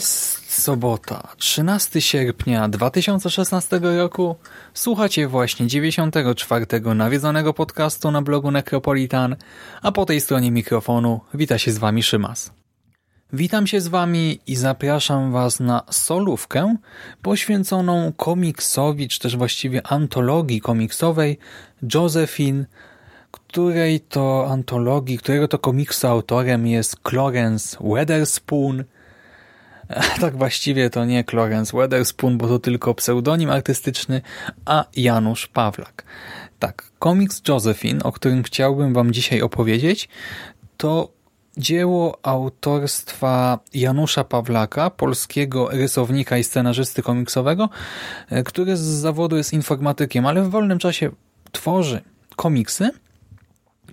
Jest sobota, 13 sierpnia 2016 roku. Słuchacie właśnie 94. nawiedzonego podcastu na blogu Necropolitan, a po tej stronie mikrofonu wita się z Wami Szymas. Witam się z Wami i zapraszam Was na solówkę poświęconą komiksowi, czy też właściwie antologii komiksowej Josephine, której to antologii, którego to komiksu autorem jest Clarence Weatherspoon – tak właściwie to nie Clarence Weatherspoon, bo to tylko pseudonim artystyczny, a Janusz Pawlak. Tak, komiks Josephine, o którym chciałbym wam dzisiaj opowiedzieć, to dzieło autorstwa Janusza Pawlaka, polskiego rysownika i scenarzysty komiksowego, który z zawodu jest informatykiem, ale w wolnym czasie tworzy komiksy,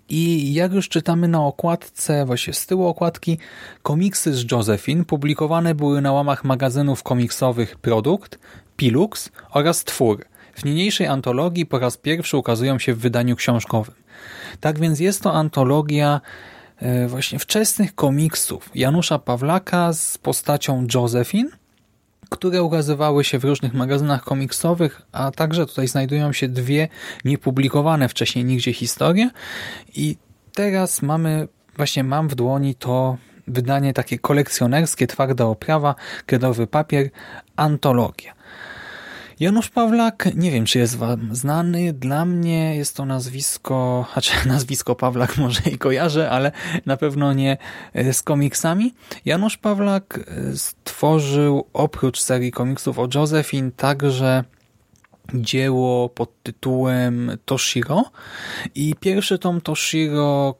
i jak już czytamy na okładce, właśnie z tyłu okładki, komiksy z Josephine publikowane były na łamach magazynów komiksowych Produkt, Pilux oraz Twór. W niniejszej antologii po raz pierwszy ukazują się w wydaniu książkowym. Tak więc jest to antologia e, właśnie wczesnych komiksów Janusza Pawlaka z postacią Josephine, które ukazywały się w różnych magazynach komiksowych, a także tutaj znajdują się dwie niepublikowane wcześniej nigdzie historie i teraz mamy, właśnie mam w dłoni to wydanie takie kolekcjonerskie, twarda oprawa, kredowy papier, antologia. Janusz Pawlak, nie wiem czy jest wam znany, dla mnie jest to nazwisko, znaczy nazwisko Pawlak może i kojarzę, ale na pewno nie e, z komiksami. Janusz Pawlak e, stworzył oprócz serii komiksów o Josephine także dzieło pod tytułem Toshiro i pierwszy tom Toshiro,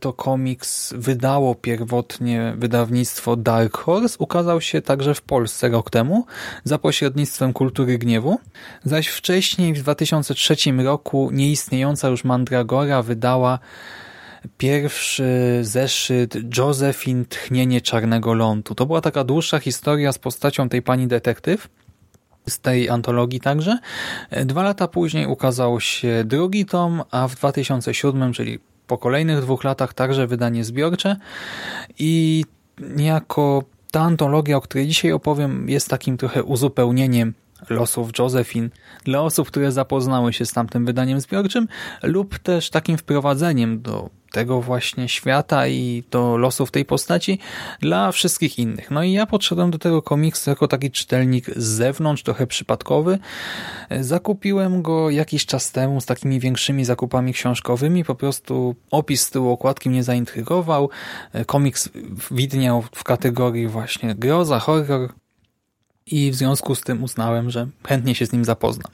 to komiks wydało pierwotnie wydawnictwo Dark Horse, ukazał się także w Polsce rok temu za pośrednictwem Kultury Gniewu, zaś wcześniej w 2003 roku nieistniejąca już Mandragora wydała pierwszy zeszyt Josephine Tchnienie Czarnego Lądu. To była taka dłuższa historia z postacią tej pani detektyw, z tej antologii także. Dwa lata później ukazał się drugi tom, a w 2007, czyli po kolejnych dwóch latach także wydanie zbiorcze. I niejako ta antologia, o której dzisiaj opowiem, jest takim trochę uzupełnieniem losów Josephine dla osób, które zapoznały się z tamtym wydaniem zbiorczym lub też takim wprowadzeniem do tego właśnie świata i do losów tej postaci dla wszystkich innych. No i ja podszedłem do tego komiksu jako taki czytelnik z zewnątrz, trochę przypadkowy. Zakupiłem go jakiś czas temu z takimi większymi zakupami książkowymi. Po prostu opis z tyłu okładki mnie zaintrygował. Komiks widniał w kategorii właśnie groza, horror, i w związku z tym uznałem, że chętnie się z nim zapoznam.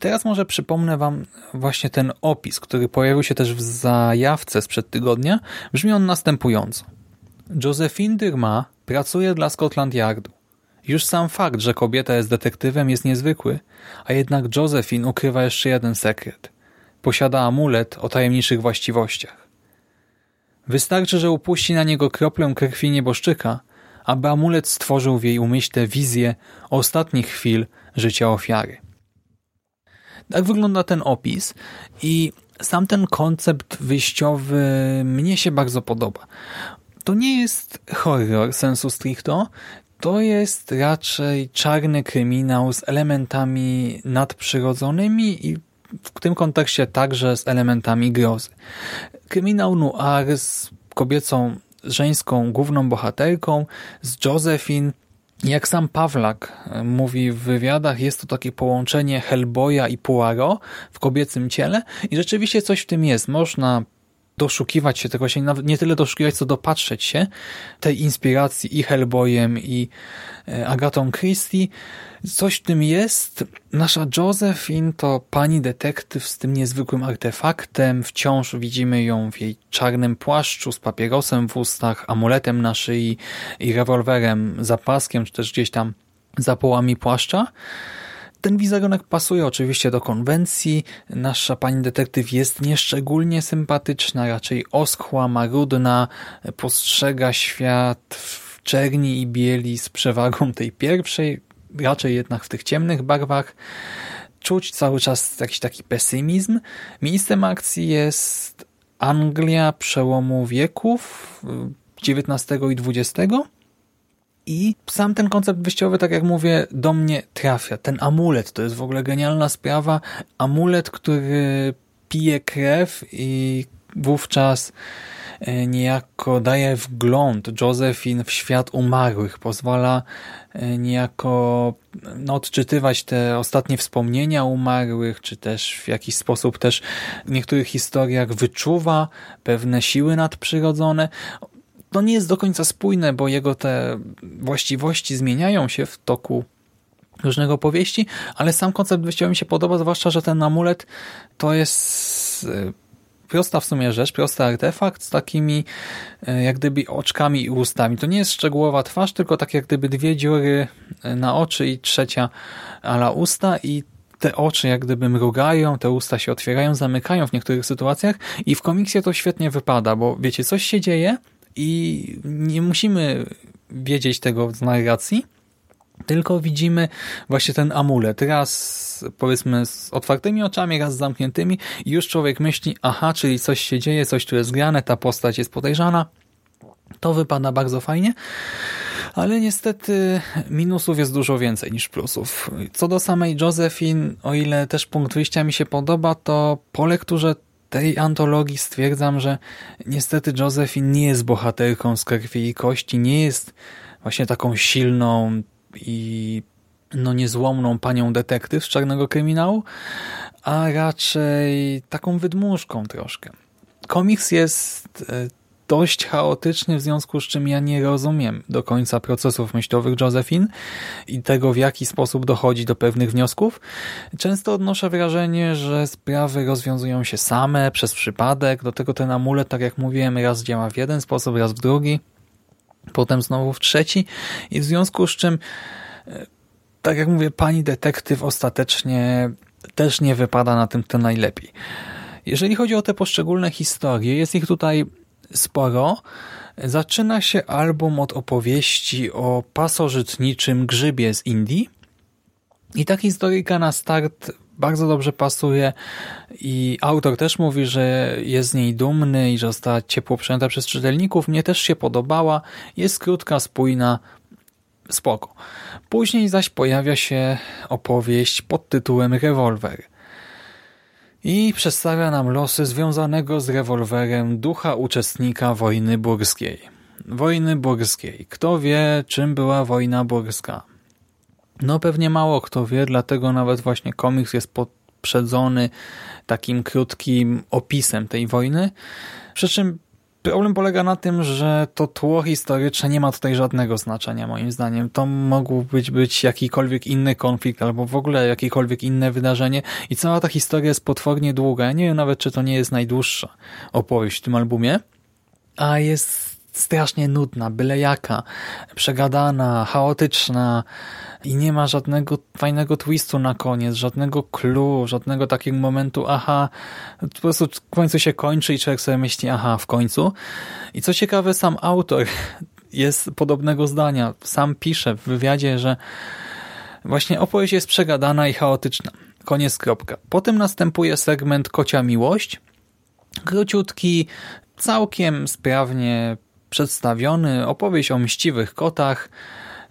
Teraz może przypomnę Wam właśnie ten opis, który pojawił się też w zajawce sprzed tygodnia. Brzmi on następująco. Josephine Dyrma pracuje dla Scotland Yardu. Już sam fakt, że kobieta jest detektywem jest niezwykły, a jednak Josephine ukrywa jeszcze jeden sekret. Posiada amulet o tajemniczych właściwościach. Wystarczy, że upuści na niego kroplę krwi nieboszczyka, aby amulet stworzył w jej umyśle wizję ostatnich chwil życia ofiary. Tak wygląda ten opis i sam ten koncept wyjściowy mnie się bardzo podoba. To nie jest horror sensu stricto, to jest raczej czarny kryminał z elementami nadprzyrodzonymi i w tym kontekście także z elementami grozy. Kryminał noir z kobiecą żeńską główną bohaterką, z Josephine. Jak sam Pawlak e, mówi w wywiadach, jest to takie połączenie Hellboya i Poirot w kobiecym ciele i rzeczywiście coś w tym jest. Można doszukiwać się tego, nawet nie tyle doszukiwać, co dopatrzeć się tej inspiracji i Hellboyem i e, Agatą Christie. Coś w tym jest. Nasza Josephine to pani detektyw z tym niezwykłym artefaktem. Wciąż widzimy ją w jej czarnym płaszczu z papierosem w ustach, amuletem na szyi i rewolwerem, zapaskiem, czy też gdzieś tam za połami płaszcza. Ten wizerunek pasuje oczywiście do konwencji. Nasza pani detektyw jest nieszczególnie sympatyczna, raczej oschła, marudna, postrzega świat w czerni i bieli z przewagą tej pierwszej, raczej jednak w tych ciemnych barwach. Czuć cały czas jakiś taki pesymizm. Miejscem akcji jest Anglia przełomu wieków XIX i XX i sam ten koncept wyjściowy, tak jak mówię, do mnie trafia. Ten amulet to jest w ogóle genialna sprawa. Amulet, który pije krew i wówczas e, niejako daje wgląd Josephine w świat umarłych, pozwala e, niejako no, odczytywać te ostatnie wspomnienia umarłych, czy też w jakiś sposób też w niektórych historiach wyczuwa pewne siły nadprzyrodzone to nie jest do końca spójne, bo jego te właściwości zmieniają się w toku różnego powieści, ale sam koncept wyjściowy mi się podoba, zwłaszcza, że ten amulet to jest e, prosta w sumie rzecz, prosty artefakt z takimi e, jak gdyby oczkami i ustami. To nie jest szczegółowa twarz, tylko tak jak gdyby dwie dziury e, na oczy i trzecia ala usta i te oczy jak gdyby mrugają, te usta się otwierają, zamykają w niektórych sytuacjach i w komiksie to świetnie wypada, bo wiecie, coś się dzieje, i nie musimy wiedzieć tego z narracji, tylko widzimy właśnie ten amulet. Raz powiedzmy z otwartymi oczami, raz z zamkniętymi i już człowiek myśli, aha, czyli coś się dzieje, coś tu jest grane, ta postać jest podejrzana. To wypada bardzo fajnie, ale niestety minusów jest dużo więcej niż plusów. Co do samej Josephine, o ile też punkt wyjścia mi się podoba, to po lekturze tej antologii stwierdzam, że niestety Josephine nie jest bohaterką z krwi i kości, nie jest właśnie taką silną i no niezłomną panią detektyw z czarnego kryminału, a raczej taką wydmuszką troszkę. Komiks jest e, dość chaotyczny, w związku z czym ja nie rozumiem do końca procesów myślowych Josephine i tego, w jaki sposób dochodzi do pewnych wniosków. Często odnoszę wrażenie, że sprawy rozwiązują się same, przez przypadek. Do tego ten amulet, tak jak mówiłem, raz działa w jeden sposób, raz w drugi, potem znowu w trzeci i w związku z czym e, tak jak mówię, pani detektyw ostatecznie też nie wypada na tym to najlepiej. Jeżeli chodzi o te poszczególne historie, jest ich tutaj sporo. Zaczyna się album od opowieści o pasożytniczym grzybie z Indii. I ta historyjka na start bardzo dobrze pasuje i autor też mówi, że jest z niej dumny i że została ciepło przyjęta przez czytelników. Mnie też się podobała. Jest krótka, spójna, spoko. Później zaś pojawia się opowieść pod tytułem Rewolwer i przedstawia nam losy związanego z rewolwerem ducha uczestnika wojny burskiej. Wojny burskiej. Kto wie, czym była wojna burska? No pewnie mało kto wie, dlatego nawet właśnie komiks jest poprzedzony takim krótkim opisem tej wojny. Przy czym Problem polega na tym, że to tło historyczne nie ma tutaj żadnego znaczenia moim zdaniem. To mógł być, być jakikolwiek inny konflikt albo w ogóle jakiekolwiek inne wydarzenie i cała ta historia jest potwornie długa. Ja nie wiem nawet, czy to nie jest najdłuższa opowieść w tym albumie, a jest strasznie nudna, byle jaka, przegadana, chaotyczna i nie ma żadnego fajnego twistu na koniec, żadnego clue, żadnego takiego momentu, aha, po prostu w końcu się kończy i człowiek sobie myśli, aha, w końcu. I co ciekawe, sam autor jest podobnego zdania. Sam pisze w wywiadzie, że właśnie opowieść jest przegadana i chaotyczna. Koniec, kropka. Potem następuje segment Kocia Miłość, króciutki, całkiem sprawnie przedstawiony opowieść o mściwych kotach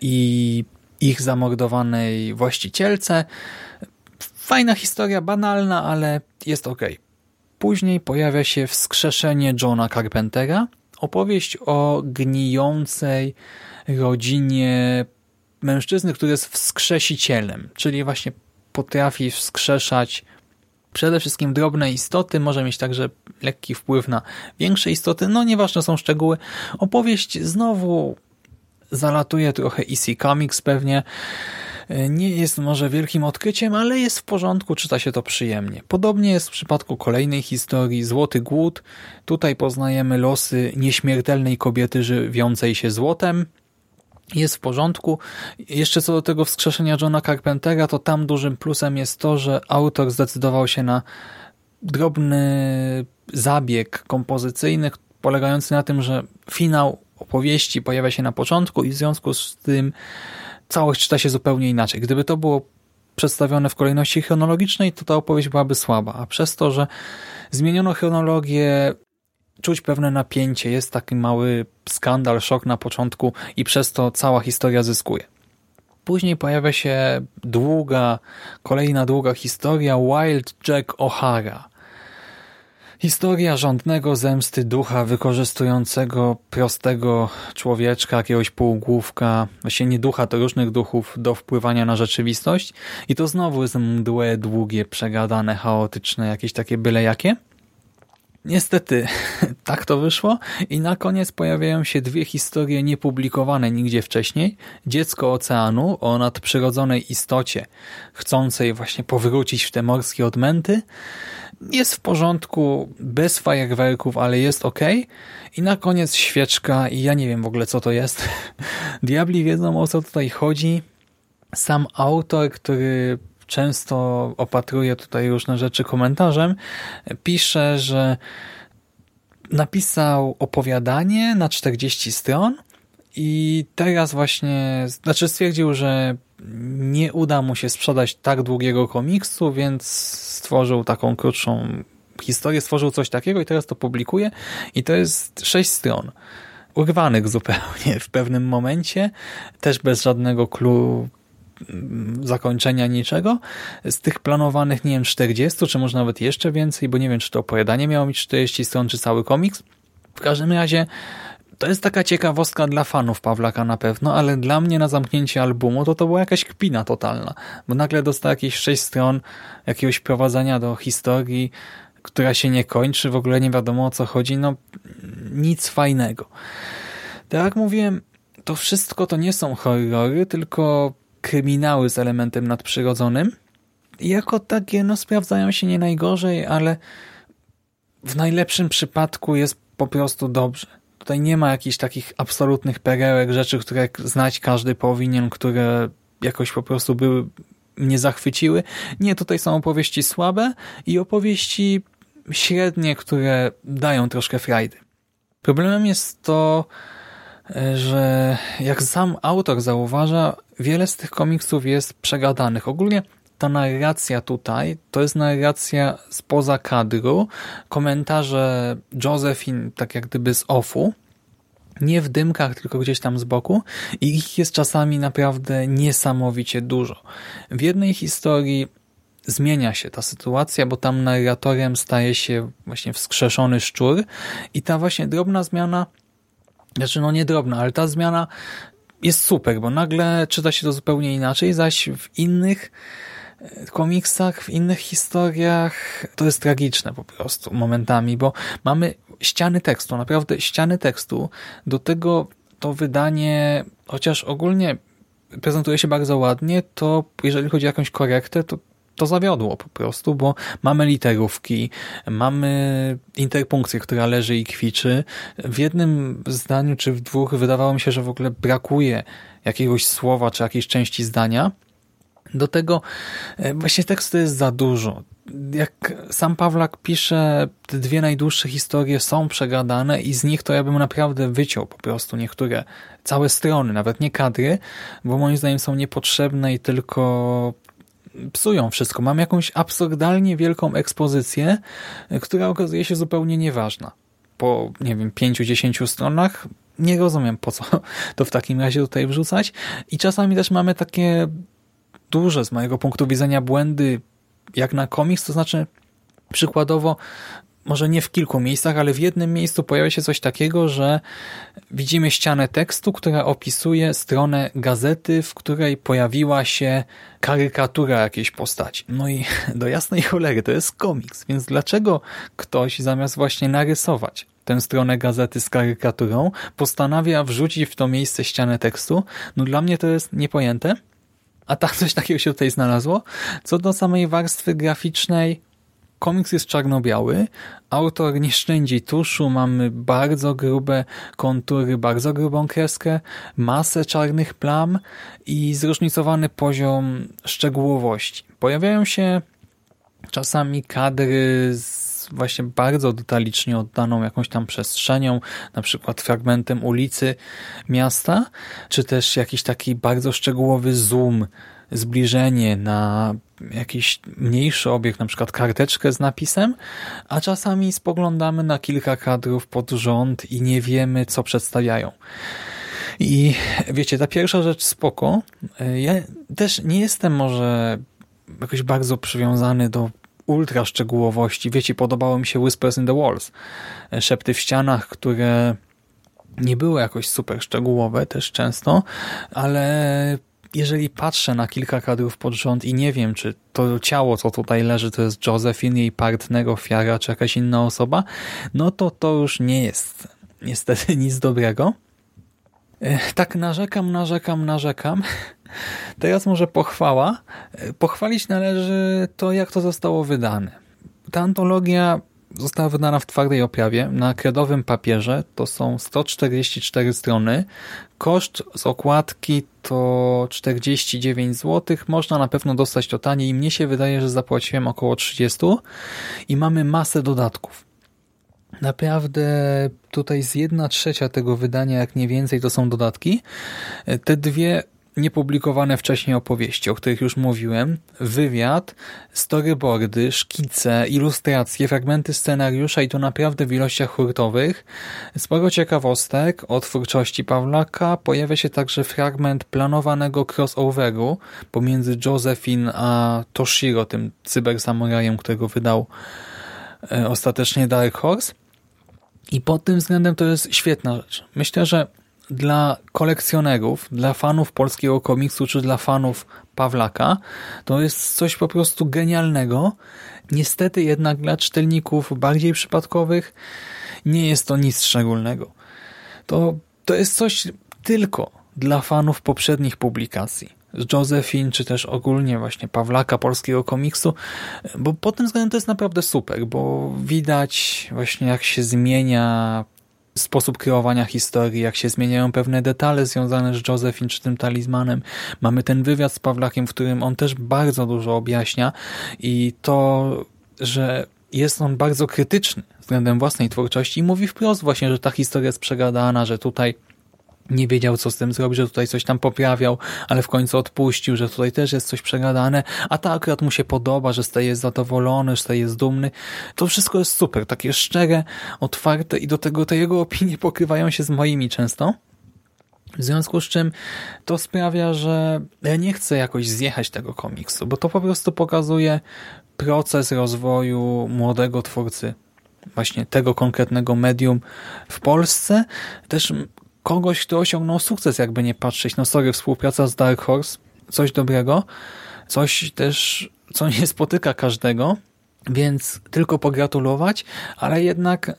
i ich zamordowanej właścicielce. Fajna historia, banalna, ale jest ok. Później pojawia się wskrzeszenie Johna Carpentera, opowieść o gnijącej rodzinie mężczyzny, który jest wskrzesicielem, czyli właśnie potrafi wskrzeszać przede wszystkim drobne istoty, może mieć także lekki wpływ na większe istoty, no nieważne są szczegóły. Opowieść znowu zalatuje trochę EC Comics pewnie, nie jest może wielkim odkryciem, ale jest w porządku, czyta się to przyjemnie. Podobnie jest w przypadku kolejnej historii, Złoty Głód. Tutaj poznajemy losy nieśmiertelnej kobiety żywiącej się złotem, jest w porządku. Jeszcze co do tego wskrzeszenia Johna Carpentera, to tam dużym plusem jest to, że autor zdecydował się na drobny zabieg kompozycyjny, polegający na tym, że finał opowieści pojawia się na początku i w związku z tym całość czyta się zupełnie inaczej. Gdyby to było przedstawione w kolejności chronologicznej, to ta opowieść byłaby słaba, a przez to, że zmieniono chronologię, czuć pewne napięcie, jest taki mały skandal, szok na początku i przez to cała historia zyskuje. Później pojawia się długa, kolejna długa historia Wild Jack O'Hara. Historia rządnego zemsty ducha wykorzystującego prostego człowieczka, jakiegoś półgłówka, właśnie nie ducha, to różnych duchów do wpływania na rzeczywistość. I to znowu jest mdłe, długie, przegadane, chaotyczne, jakieś takie byle jakie. Niestety, tak to wyszło i na koniec pojawiają się dwie historie niepublikowane nigdzie wcześniej. Dziecko oceanu o nadprzyrodzonej istocie, chcącej właśnie powrócić w te morskie odmęty. Jest w porządku, bez fajerwerków, ale jest ok. I na koniec świeczka i ja nie wiem w ogóle co to jest. Diabli wiedzą o co tutaj chodzi. Sam autor, który często opatruje tutaj różne rzeczy komentarzem, pisze, że napisał opowiadanie na 40 stron i teraz właśnie, znaczy stwierdził, że nie uda mu się sprzedać tak długiego komiksu, więc stworzył taką krótszą historię, stworzył coś takiego i teraz to publikuje i to jest 6 stron. Urwanych zupełnie w pewnym momencie, też bez żadnego clue zakończenia niczego. Z tych planowanych, nie wiem, 40, czy może nawet jeszcze więcej, bo nie wiem, czy to opowiadanie miało mieć 40 stron, czy cały komiks. W każdym razie to jest taka ciekawostka dla fanów Pawlaka na pewno, ale dla mnie na zamknięcie albumu to to była jakaś kpina totalna, bo nagle dostał jakieś 6 stron jakiegoś prowadzenia do historii, która się nie kończy, w ogóle nie wiadomo o co chodzi, no nic fajnego. Tak jak mówiłem, to wszystko to nie są horrory, tylko kryminały z elementem nadprzyrodzonym. Jako takie no, sprawdzają się nie najgorzej, ale w najlepszym przypadku jest po prostu dobrze. Tutaj nie ma jakichś takich absolutnych perełek, rzeczy, które znać każdy powinien, które jakoś po prostu były mnie zachwyciły. Nie, tutaj są opowieści słabe i opowieści średnie, które dają troszkę frajdy. Problemem jest to, że jak sam autor zauważa, wiele z tych komiksów jest przegadanych. Ogólnie ta narracja tutaj to jest narracja spoza kadru, komentarze Josephine tak jak gdyby z offu, nie w dymkach, tylko gdzieś tam z boku i ich jest czasami naprawdę niesamowicie dużo. W jednej historii zmienia się ta sytuacja, bo tam narratorem staje się właśnie wskrzeszony szczur i ta właśnie drobna zmiana znaczy, no nie drobna, ale ta zmiana jest super, bo nagle czyta się to zupełnie inaczej, zaś w innych e, komiksach, w innych historiach to jest tragiczne po prostu momentami, bo mamy ściany tekstu, naprawdę ściany tekstu, do tego to wydanie, chociaż ogólnie prezentuje się bardzo ładnie, to jeżeli chodzi o jakąś korektę, to to zawiodło po prostu, bo mamy literówki, mamy interpunkcję, która leży i kwiczy. W jednym zdaniu czy w dwóch wydawało mi się, że w ogóle brakuje jakiegoś słowa czy jakiejś części zdania. Do tego e, właśnie tekstu jest za dużo. Jak sam Pawlak pisze, te dwie najdłuższe historie są przegadane i z nich to ja bym naprawdę wyciął po prostu niektóre, całe strony, nawet nie kadry, bo moim zdaniem są niepotrzebne i tylko psują wszystko. Mam jakąś absurdalnie wielką ekspozycję, która okazuje się zupełnie nieważna. Po, nie wiem, pięciu, dziesięciu stronach nie rozumiem, po co to w takim razie tutaj wrzucać. I czasami też mamy takie duże, z mojego punktu widzenia, błędy, jak na komiks, to znaczy przykładowo może nie w kilku miejscach, ale w jednym miejscu pojawia się coś takiego, że widzimy ścianę tekstu, która opisuje stronę gazety, w której pojawiła się karykatura jakiejś postaci. No i do jasnej cholery, to jest komiks, więc dlaczego ktoś zamiast właśnie narysować tę stronę gazety z karykaturą, postanawia wrzucić w to miejsce ścianę tekstu? No dla mnie to jest niepojęte. A tak coś takiego się tutaj znalazło. Co do samej warstwy graficznej, komiks jest czarno-biały, autor nie szczędzi tuszu, mamy bardzo grube kontury, bardzo grubą kreskę, masę czarnych plam i zróżnicowany poziom szczegółowości. Pojawiają się czasami kadry z właśnie bardzo detalicznie oddaną jakąś tam przestrzenią, na przykład fragmentem ulicy miasta, czy też jakiś taki bardzo szczegółowy zoom, zbliżenie na jakiś mniejszy obiekt, na przykład karteczkę z napisem, a czasami spoglądamy na kilka kadrów pod rząd i nie wiemy, co przedstawiają. I wiecie, ta pierwsza rzecz spoko. Ja też nie jestem może jakoś bardzo przywiązany do ultra szczegółowości. Wiecie, podobało mi się Whispers in the Walls. Szepty w ścianach, które nie były jakoś super szczegółowe też często, ale jeżeli patrzę na kilka kadrów pod rząd i nie wiem, czy to ciało, co tutaj leży, to jest Josephine, jej partner, ofiara, czy jakaś inna osoba, no to to już nie jest niestety nic dobrego. Tak narzekam, narzekam, narzekam. Teraz może pochwała. Pochwalić należy to, jak to zostało wydane. Ta antologia została wydana w twardej oprawie na kredowym papierze. To są 144 strony. Koszt z okładki to 49 zł. Można na pewno dostać to taniej i mnie się wydaje, że zapłaciłem około 30 i mamy masę dodatków. Naprawdę tutaj z jedna trzecia tego wydania, jak nie więcej, to są dodatki. Te dwie niepublikowane wcześniej opowieści, o których już mówiłem, wywiad, storyboardy, szkice, ilustracje, fragmenty scenariusza i to naprawdę w ilościach hurtowych. Sporo ciekawostek o twórczości Pawlaka. Pojawia się także fragment planowanego crossoveru pomiędzy Josephine a Toshiro, tym cybersamurajem, którego wydał e, ostatecznie Dark Horse. I pod tym względem to jest świetna rzecz. Myślę, że dla kolekcjonerów, dla fanów polskiego komiksu czy dla fanów Pawlaka to jest coś po prostu genialnego. Niestety jednak dla czytelników bardziej przypadkowych nie jest to nic szczególnego. To, to jest coś tylko dla fanów poprzednich publikacji z Josephine, czy też ogólnie właśnie Pawlaka, polskiego komiksu, bo pod tym względem to jest naprawdę super, bo widać właśnie jak się zmienia sposób kreowania historii, jak się zmieniają pewne detale związane z Josephine czy tym talizmanem. Mamy ten wywiad z Pawlakiem, w którym on też bardzo dużo objaśnia i to, że jest on bardzo krytyczny względem własnej twórczości i mówi wprost właśnie, że ta historia jest przegadana, że tutaj nie wiedział, co z tym zrobić, że tutaj coś tam poprawiał, ale w końcu odpuścił, że tutaj też jest coś przegadane, a to akurat mu się podoba, że staje zadowolony, że staje dumny. To wszystko jest super, takie szczere, otwarte i do tego te jego opinie pokrywają się z moimi często. W związku z czym to sprawia, że ja nie chcę jakoś zjechać tego komiksu, bo to po prostu pokazuje proces rozwoju młodego twórcy właśnie tego konkretnego medium w Polsce. Też kogoś, kto osiągnął sukces, jakby nie patrzeć. No sorry, współpraca z Dark Horse, coś dobrego, coś też, co nie spotyka każdego, więc tylko pogratulować, ale jednak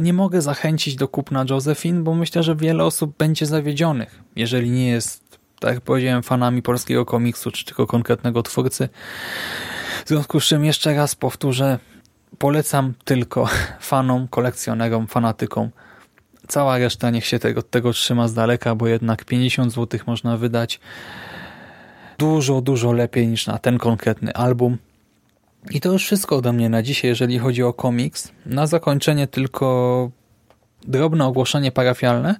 nie mogę zachęcić do kupna Josephine, bo myślę, że wiele osób będzie zawiedzionych, jeżeli nie jest, tak jak powiedziałem, fanami polskiego komiksu, czy tylko konkretnego twórcy. W związku z czym jeszcze raz powtórzę, polecam tylko fanom, kolekcjonerom, fanatykom Cała reszta niech się tego, tego trzyma z daleka, bo jednak 50 zł można wydać dużo, dużo lepiej niż na ten konkretny album. I to już wszystko ode mnie na dzisiaj, jeżeli chodzi o komiks. Na zakończenie tylko drobne ogłoszenie parafialne.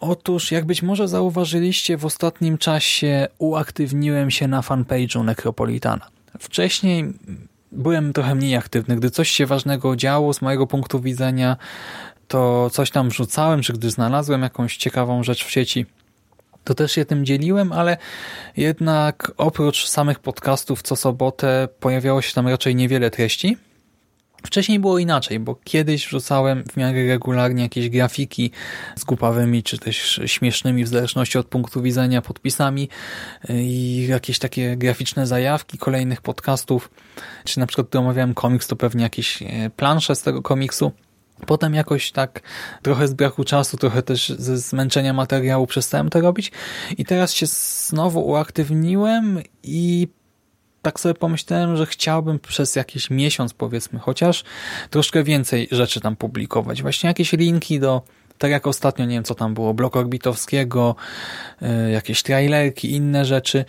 Otóż, jak być może zauważyliście, w ostatnim czasie uaktywniłem się na fanpage'u Necropolitana. Wcześniej byłem trochę mniej aktywny. Gdy coś się ważnego działo z mojego punktu widzenia, to coś tam wrzucałem, czy gdy znalazłem jakąś ciekawą rzecz w sieci, to też się tym dzieliłem, ale jednak oprócz samych podcastów co sobotę pojawiało się tam raczej niewiele treści. Wcześniej było inaczej, bo kiedyś wrzucałem w miarę regularnie jakieś grafiki z głupawymi, czy też śmiesznymi w zależności od punktu widzenia podpisami y, i jakieś takie graficzne zajawki kolejnych podcastów, czy na przykład gdy omawiałem komiks, to pewnie jakieś e, plansze z tego komiksu. Potem jakoś tak trochę z braku czasu, trochę też ze zmęczenia materiału przestałem to robić i teraz się znowu uaktywniłem i tak sobie pomyślałem, że chciałbym przez jakiś miesiąc powiedzmy chociaż troszkę więcej rzeczy tam publikować. Właśnie jakieś linki do tak jak ostatnio, nie wiem co tam było, blok orbitowskiego, y, jakieś trailerki, inne rzeczy.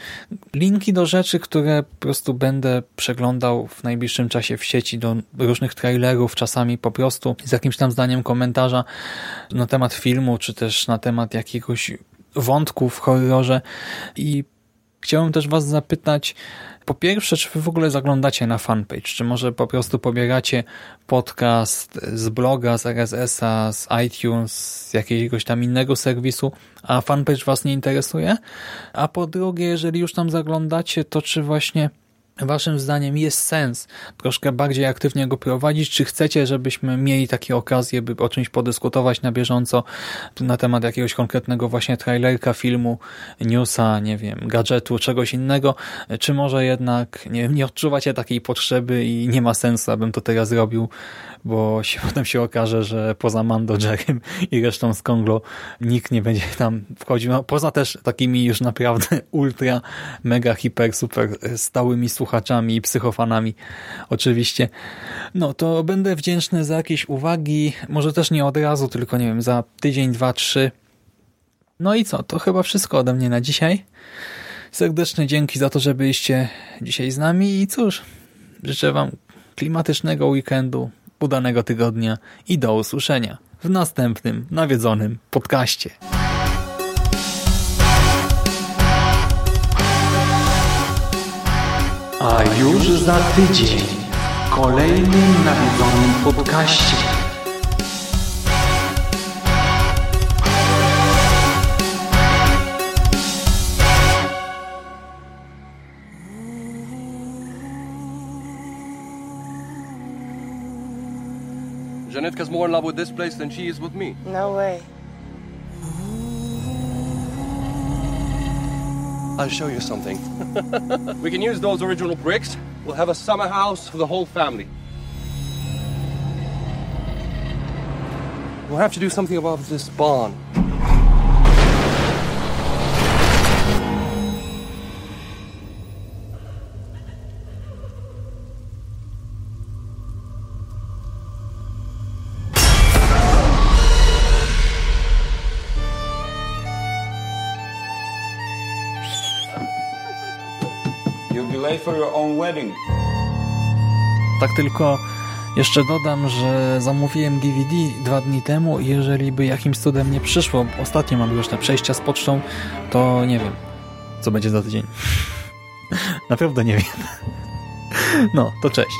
Linki do rzeczy, które po prostu będę przeglądał w najbliższym czasie w sieci, do różnych trailerów, czasami po prostu z jakimś tam zdaniem komentarza na temat filmu, czy też na temat jakiegoś wątku w horrorze i chciałem też was zapytać, po pierwsze, czy wy w ogóle zaglądacie na fanpage? Czy może po prostu pobieracie podcast z bloga, z RSS-a, z iTunes, z jakiegoś tam innego serwisu, a fanpage was nie interesuje? A po drugie, jeżeli już tam zaglądacie, to czy właśnie Waszym zdaniem jest sens troszkę bardziej aktywnie go prowadzić? Czy chcecie, żebyśmy mieli takie okazje, by o czymś podyskutować na bieżąco na temat jakiegoś konkretnego właśnie trailerka, filmu, newsa, nie wiem, gadżetu, czegoś innego? Czy może jednak nie, nie odczuwacie takiej potrzeby i nie ma sensu, abym to teraz robił bo się, potem się okaże, że poza Mando, i resztą z Konglo nikt nie będzie tam wchodził. No, poza też takimi już naprawdę ultra, mega, hiper, super stałymi słuchaczami i psychofanami oczywiście. No to będę wdzięczny za jakieś uwagi, może też nie od razu, tylko nie wiem, za tydzień, dwa, trzy. No i co, to chyba wszystko ode mnie na dzisiaj. Serdeczne dzięki za to, że byliście dzisiaj z nami i cóż, życzę Wam klimatycznego weekendu, udanego tygodnia i do usłyszenia w następnym nawiedzonym podcaście. A już za tydzień w kolejnym nawiedzonym podcaście. Janetka's more in love with this place than she is with me. No way. I'll show you something. we can use those original bricks. We'll have a summer house for the whole family. We'll have to do something about this barn. For your own wedding. Tak tylko jeszcze dodam, że zamówiłem DVD dwa dni temu i jeżeli by jakimś cudem nie przyszło, ostatnio mam już te przejścia z pocztą, to nie wiem, co będzie za tydzień. Naprawdę nie wiem. No, to cześć.